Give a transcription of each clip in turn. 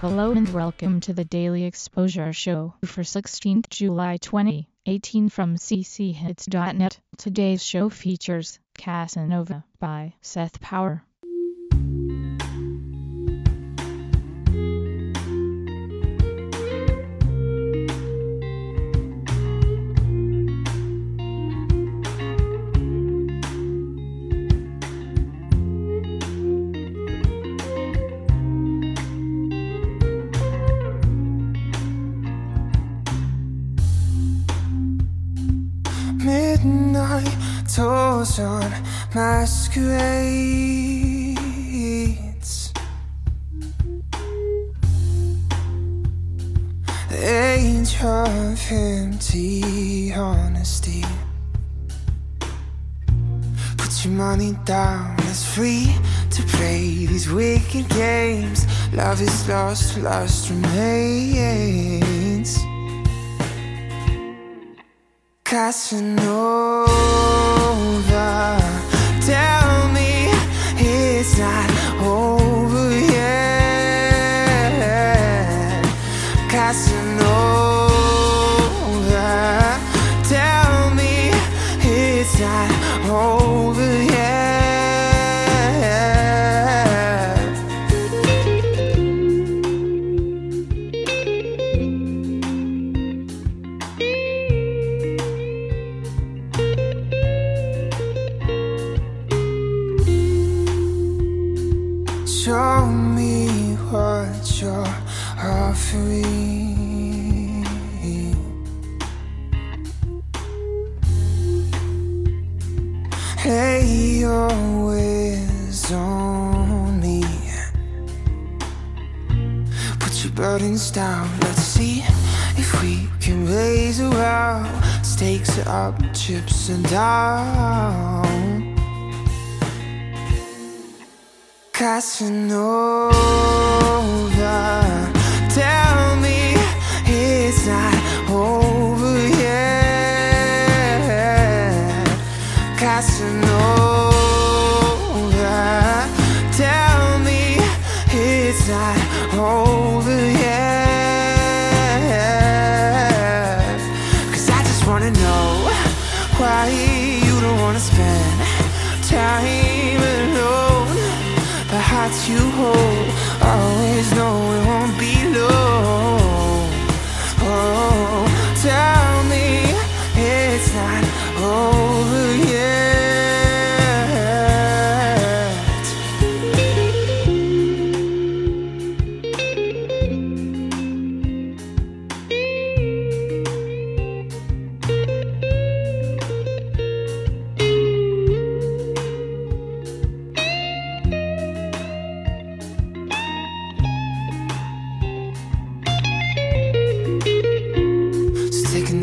Hello and welcome to the Daily Exposure Show for 16th July 2018 from cchits.net. Today's show features Casanova by Seth Power. Midnight tours on masquerades. Age of empty honesty. Put your money down, it's free to play these wicked games. Love is lost, lust remains. Casanova, Show me what you're offering. Lay your ways on me. Put your burdens down. Let's see if we can raise a well. Stakes are up, chips are down. Casanova, tell me Hearts you hold, always know it won't be long. Oh,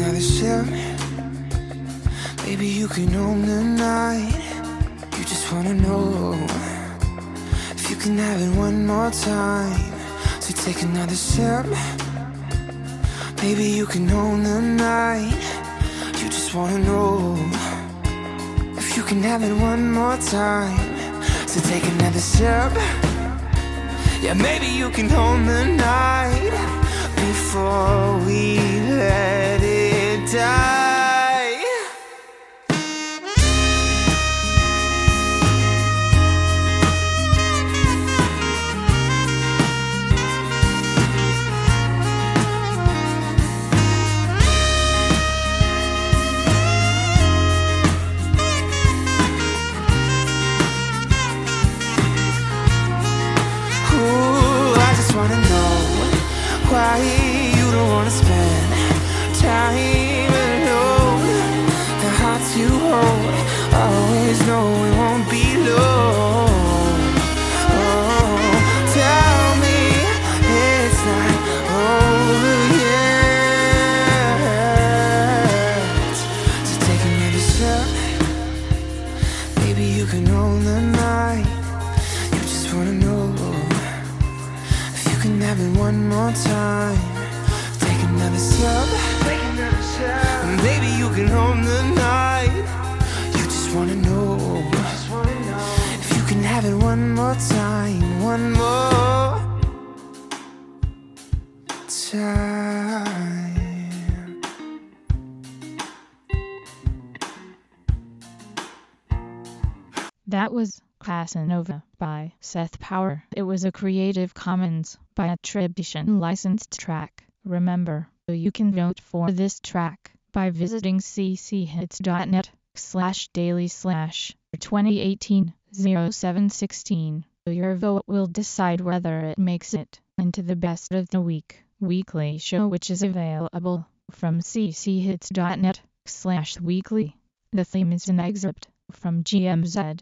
another sip. Maybe you can own the night. You just wanna know if you can have it one more time. So take another sip. Maybe you can own the night. You just wanna know if you can have it one more time. So take another sip. Yeah, maybe you can own the night before we let die. Have it one more time. Take another sip. Maybe you can own the night. You just wanna know if you can have it one more time, one more. time. That was Casanova by Seth Power. It was a Creative Commons by attribution licensed track. Remember, you can vote for this track by visiting cchits.net slash daily slash 2018 0716. Your vote will decide whether it makes it into the best of the week weekly show which is available from cchits.net slash weekly. The theme is an excerpt from GMZ